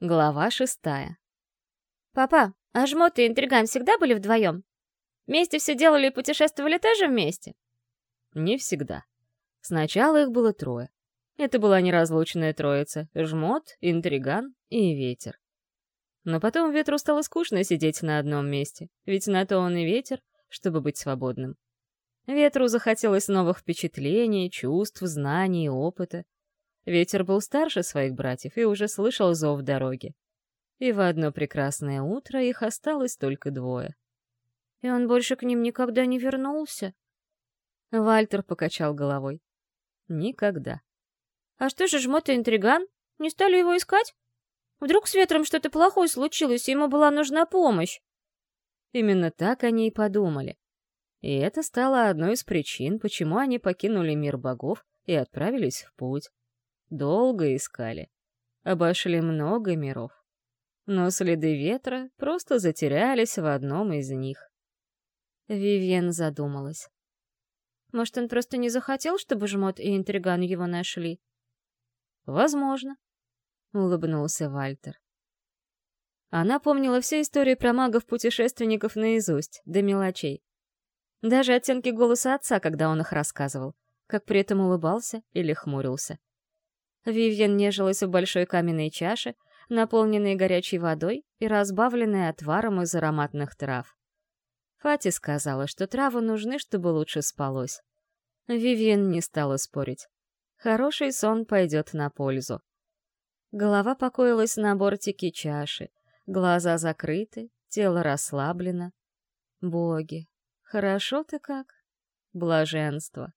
Глава шестая. «Папа, а жмот и интриган всегда были вдвоем? Вместе все делали и путешествовали тоже вместе?» Не всегда. Сначала их было трое. Это была неразлучная троица — жмот, интриган и ветер. Но потом ветру стало скучно сидеть на одном месте, ведь на то он и ветер, чтобы быть свободным. Ветру захотелось новых впечатлений, чувств, знаний, опыта. Ветер был старше своих братьев и уже слышал зов дороги. И в одно прекрасное утро их осталось только двое. «И он больше к ним никогда не вернулся?» Вальтер покачал головой. «Никогда». «А что же жмот и интриган? Не стали его искать? Вдруг с ветром что-то плохое случилось, и ему была нужна помощь?» Именно так они и подумали. И это стало одной из причин, почему они покинули мир богов и отправились в путь. Долго искали. Обошли много миров. Но следы ветра просто затерялись в одном из них. Вивьен задумалась. Может, он просто не захотел, чтобы Жмот и Интриган его нашли? Возможно, — улыбнулся Вальтер. Она помнила все истории про магов-путешественников наизусть, до мелочей. Даже оттенки голоса отца, когда он их рассказывал, как при этом улыбался или хмурился. Вивьен нежилась в большой каменной чаше, наполненной горячей водой и разбавленной отваром из ароматных трав. Фати сказала, что травы нужны, чтобы лучше спалось. Вивьен не стала спорить. Хороший сон пойдет на пользу. Голова покоилась на бортике чаши, глаза закрыты, тело расслаблено. Боги, хорошо-то как. Блаженство.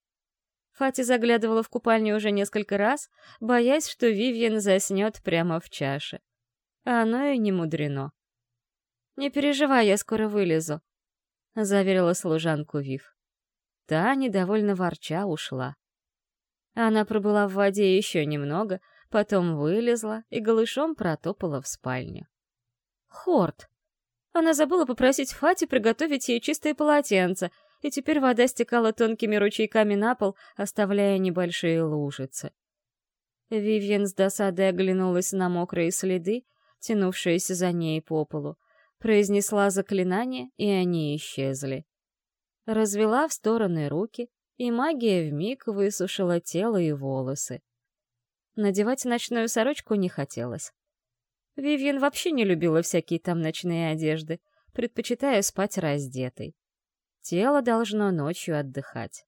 Фати заглядывала в купальню уже несколько раз, боясь, что Вивьен заснет прямо в чаше. А оно и не мудрено. «Не переживай, я скоро вылезу», — заверила служанку Вив. Та, недовольно ворча, ушла. Она пробыла в воде еще немного, потом вылезла и голышом протопала в спальню. Хорт! Она забыла попросить Фати приготовить ей чистое полотенце — и теперь вода стекала тонкими ручейками на пол, оставляя небольшие лужицы. Вивьен с досадой оглянулась на мокрые следы, тянувшиеся за ней по полу, произнесла заклинание, и они исчезли. Развела в стороны руки, и магия вмиг высушила тело и волосы. Надевать ночную сорочку не хотелось. Вивьен вообще не любила всякие там ночные одежды, предпочитая спать раздетой. Тело должно ночью отдыхать.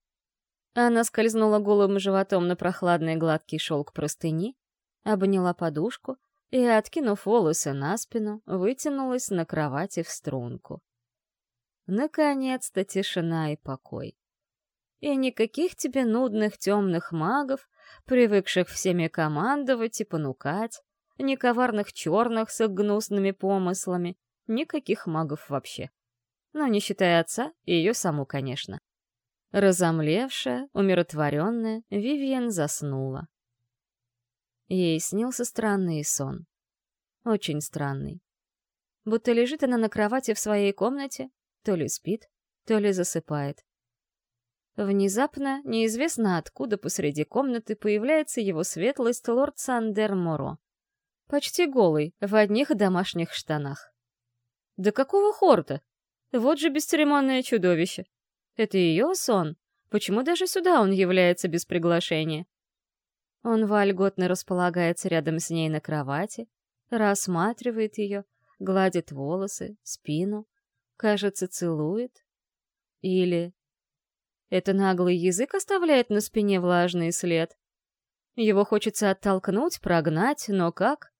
Она скользнула голым животом на прохладный гладкий шелк простыни, обняла подушку и, откинув волосы на спину, вытянулась на кровати в струнку. Наконец-то тишина и покой. И никаких тебе нудных темных магов, привыкших всеми командовать и понукать, ни коварных черных с гнусными помыслами, никаких магов вообще но не считая отца и ее саму, конечно. Разомлевшая, умиротворенная, Вивиан заснула. Ей снился странный сон. Очень странный. Будто лежит она на кровати в своей комнате, то ли спит, то ли засыпает. Внезапно, неизвестно откуда посреди комнаты появляется его светлость лорд Сандер Моро. Почти голый, в одних домашних штанах. «Да какого хорта?» Вот же бесцеремонное чудовище. Это ее сон? Почему даже сюда он является без приглашения? Он вольготно располагается рядом с ней на кровати, рассматривает ее, гладит волосы, спину, кажется, целует. Или это наглый язык оставляет на спине влажный след? Его хочется оттолкнуть, прогнать, но как?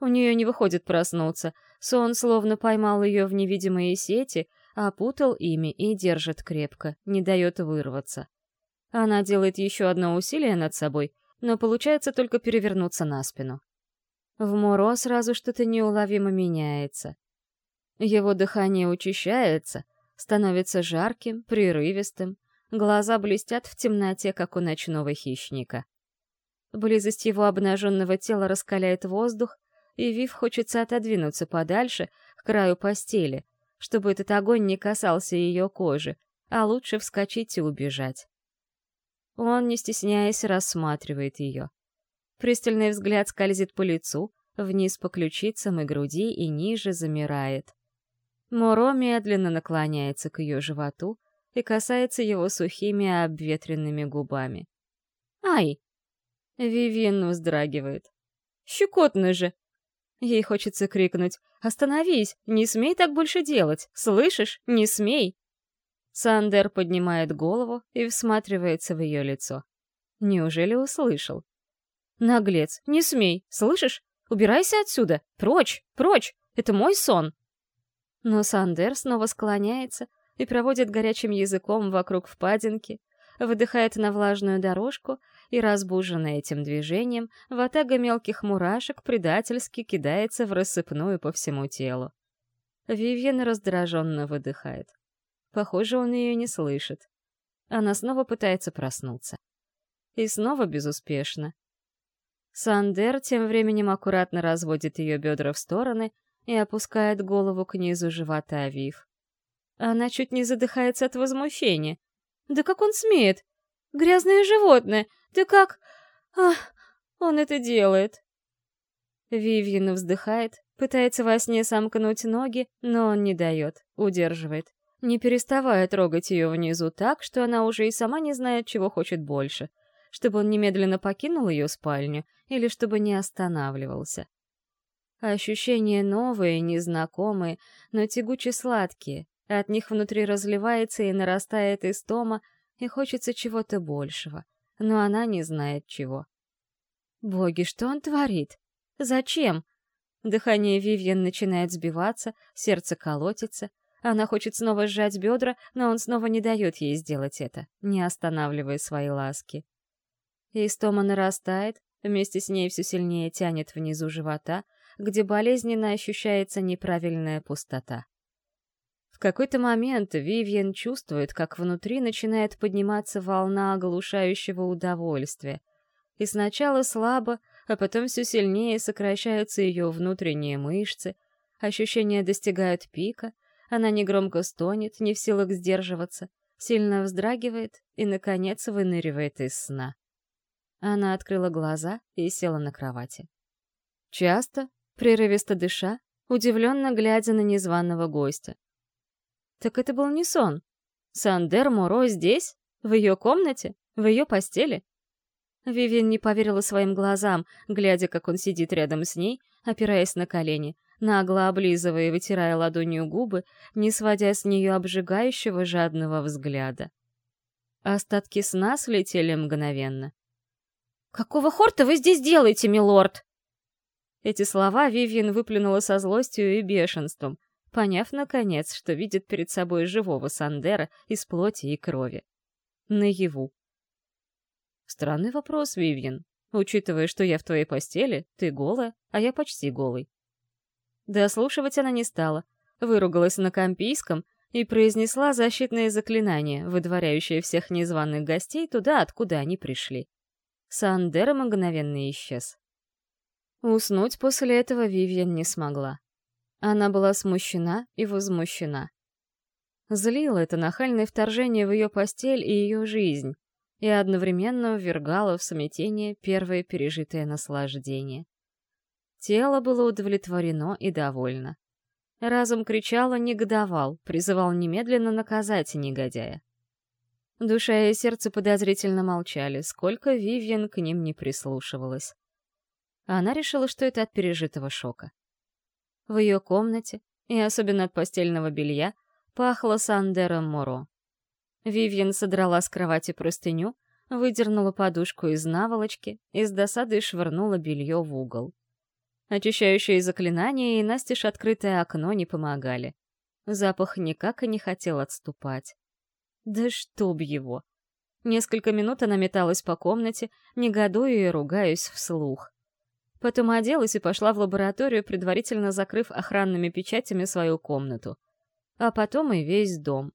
У нее не выходит проснуться. Сон словно поймал ее в невидимые сети, опутал ими и держит крепко, не дает вырваться. Она делает еще одно усилие над собой, но получается только перевернуться на спину. В Муро сразу что-то неуловимо меняется. Его дыхание учащается, становится жарким, прерывистым, глаза блестят в темноте, как у ночного хищника. Близость его обнаженного тела раскаляет воздух, и Вив хочется отодвинуться подальше, к краю постели, чтобы этот огонь не касался ее кожи, а лучше вскочить и убежать. Он, не стесняясь, рассматривает ее. Пристальный взгляд скользит по лицу, вниз по ключицам и груди и ниже замирает. Моро медленно наклоняется к ее животу и касается его сухими обветренными губами. «Ай!» Вивин вздрагивает. «Щекотно же!» Ей хочется крикнуть «Остановись! Не смей так больше делать! Слышишь? Не смей!» Сандер поднимает голову и всматривается в ее лицо. Неужели услышал? «Наглец! Не смей! Слышишь? Убирайся отсюда! Прочь! Прочь! Это мой сон!» Но Сандер снова склоняется и проводит горячим языком вокруг впадинки, выдыхает на влажную дорожку и, разбуженная этим движением, ватага мелких мурашек предательски кидается в рассыпную по всему телу. Вивьен раздраженно выдыхает. Похоже, он ее не слышит. Она снова пытается проснуться. И снова безуспешно. Сандер тем временем аккуратно разводит ее бедра в стороны и опускает голову к низу живота Вив. Она чуть не задыхается от возмущения. «Да как он смеет? Грязное животное! Да как... Ах, он это делает!» Вивьен вздыхает, пытается во сне сомкнуть ноги, но он не дает, удерживает, не переставая трогать ее внизу так, что она уже и сама не знает, чего хочет больше, чтобы он немедленно покинул ее спальню или чтобы не останавливался. Ощущения новые, незнакомые, но тягуче сладкие, от них внутри разливается и нарастает истома, и хочется чего-то большего, но она не знает чего. Боги, что он творит? Зачем? Дыхание Вивьен начинает сбиваться, сердце колотится. Она хочет снова сжать бедра, но он снова не дает ей сделать это, не останавливая свои ласки. Истома нарастает, вместе с ней все сильнее тянет внизу живота, где болезненно ощущается неправильная пустота. В какой-то момент Вивьен чувствует, как внутри начинает подниматься волна оглушающего удовольствия. И сначала слабо, а потом все сильнее сокращаются ее внутренние мышцы, ощущения достигают пика, она негромко стонет, не в силах сдерживаться, сильно вздрагивает и, наконец, выныривает из сна. Она открыла глаза и села на кровати. Часто, прерывисто дыша, удивленно глядя на незваного гостя. Так это был не сон. Сандер Моро здесь? В ее комнате? В ее постели? Вивин не поверила своим глазам, глядя, как он сидит рядом с ней, опираясь на колени, нагло облизывая и вытирая ладонью губы, не сводя с нее обжигающего жадного взгляда. Остатки сна слетели мгновенно. «Какого хорта вы здесь делаете, милорд?» Эти слова Вивиан выплюнула со злостью и бешенством, поняв, наконец, что видит перед собой живого Сандера из плоти и крови. Наяву. Странный вопрос, Вивьен, учитывая, что я в твоей постели, ты голая, а я почти голый. Дослушивать она не стала, выругалась на компийском и произнесла защитное заклинание, выдворяющее всех незваных гостей туда, откуда они пришли. Сандер мгновенно исчез. Уснуть после этого Вивьен не смогла. Она была смущена и возмущена. Злило это нахальное вторжение в ее постель и ее жизнь, и одновременно ввергало в смятение первое пережитое наслаждение. Тело было удовлетворено и довольно. Разум кричал негодовал, призывал немедленно наказать негодяя. Душа и сердце подозрительно молчали, сколько Вивьен к ним не прислушивалась. Она решила, что это от пережитого шока. В ее комнате, и особенно от постельного белья, пахло Сандером Моро. Вивьен содрала с кровати простыню, выдернула подушку из наволочки и с досадой швырнула белье в угол. Очищающие заклинания и настежь открытое окно не помогали. Запах никак и не хотел отступать. Да чтоб его! Несколько минут она металась по комнате, негодуя и ругаясь вслух. Потом оделась и пошла в лабораторию, предварительно закрыв охранными печатями свою комнату. А потом и весь дом.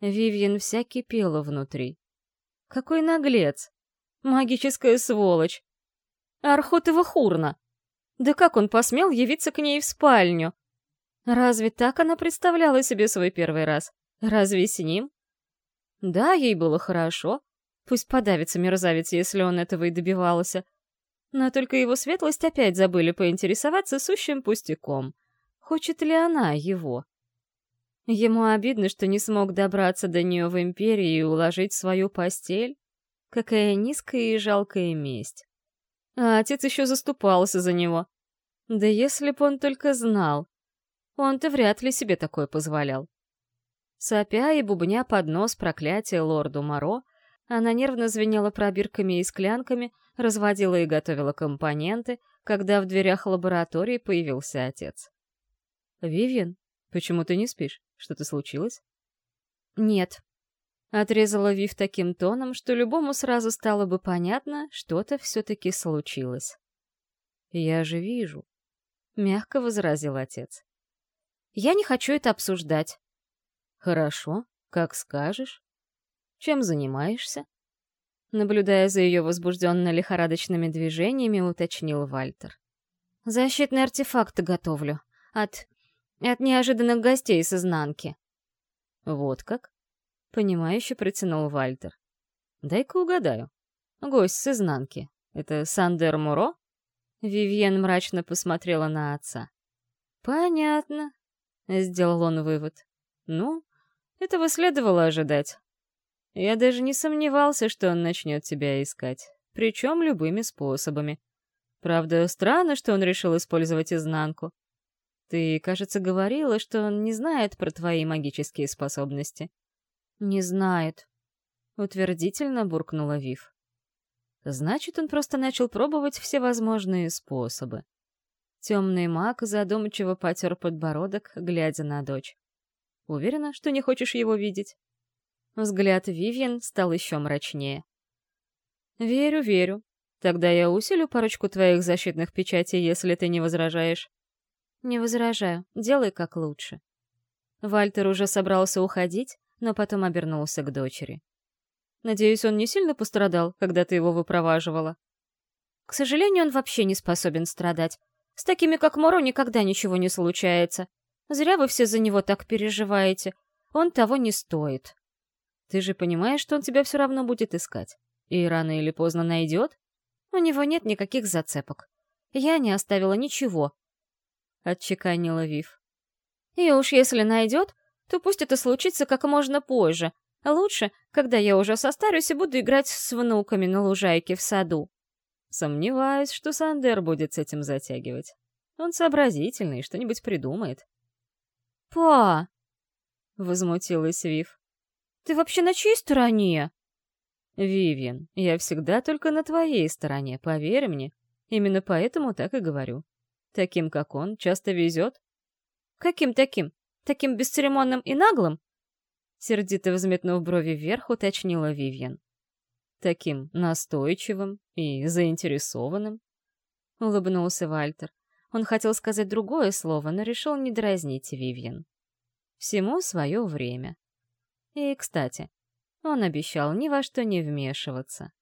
Вивьен вся кипела внутри. Какой наглец! Магическая сволочь! Архотова хурна! Да как он посмел явиться к ней в спальню? Разве так она представляла себе свой первый раз? Разве с ним? Да, ей было хорошо. Пусть подавится мерзавец, если он этого и добивался. Но только его светлость опять забыли поинтересоваться сущим пустяком. Хочет ли она его? Ему обидно, что не смог добраться до нее в Империи и уложить свою постель. Какая низкая и жалкая месть. А отец еще заступался за него. Да если б он только знал. Он-то вряд ли себе такое позволял. Сопя и бубня под нос проклятия лорду Моро, она нервно звенела пробирками и склянками, разводила и готовила компоненты, когда в дверях лаборатории появился отец. «Вивьен, почему ты не спишь? Что-то случилось?» «Нет», — отрезала Вив таким тоном, что любому сразу стало бы понятно, что-то все-таки случилось. «Я же вижу», — мягко возразил отец. «Я не хочу это обсуждать». «Хорошо, как скажешь. Чем занимаешься?» Наблюдая за ее возбужденно-лихорадочными движениями, уточнил Вальтер. «Защитный артефакт готовлю. От... от неожиданных гостей с изнанки». «Вот как?» — понимающе протянул Вальтер. «Дай-ка угадаю. Гость с изнанки. Это Сандер Муро?» Вивьен мрачно посмотрела на отца. «Понятно», — сделал он вывод. «Ну, этого следовало ожидать. Я даже не сомневался, что он начнет тебя искать, причем любыми способами. Правда, странно, что он решил использовать изнанку. Ты, кажется, говорила, что он не знает про твои магические способности. Не знает. Утвердительно буркнула Вив. Значит, он просто начал пробовать все возможные способы. Темный маг задумчиво потер подбородок, глядя на дочь. Уверена, что не хочешь его видеть? Взгляд Вивьен стал еще мрачнее. «Верю, верю. Тогда я усилю парочку твоих защитных печатей, если ты не возражаешь». «Не возражаю. Делай как лучше». Вальтер уже собрался уходить, но потом обернулся к дочери. «Надеюсь, он не сильно пострадал, когда ты его выпроваживала?» «К сожалению, он вообще не способен страдать. С такими, как Моро, никогда ничего не случается. Зря вы все за него так переживаете. Он того не стоит». Ты же понимаешь, что он тебя все равно будет искать. И рано или поздно найдет? У него нет никаких зацепок. Я не оставила ничего. Отчеканила Вив. И уж если найдет, то пусть это случится как можно позже. Лучше, когда я уже состарюсь и буду играть с внуками на лужайке в саду. Сомневаюсь, что Сандер будет с этим затягивать. Он сообразительный, что-нибудь придумает. «Па!» — возмутилась Вив. Ты вообще на чьей стороне?» «Вивьен, я всегда только на твоей стороне, поверь мне. Именно поэтому так и говорю. Таким, как он, часто везет». «Каким таким? Таким бесцеремонным и наглым?» Сердито взметнув брови вверх, уточнила Вивьен. «Таким настойчивым и заинтересованным?» Улыбнулся Вальтер. Он хотел сказать другое слово, но решил не дразнить Вивьен. «Всему свое время». И, кстати, он обещал ни во что не вмешиваться.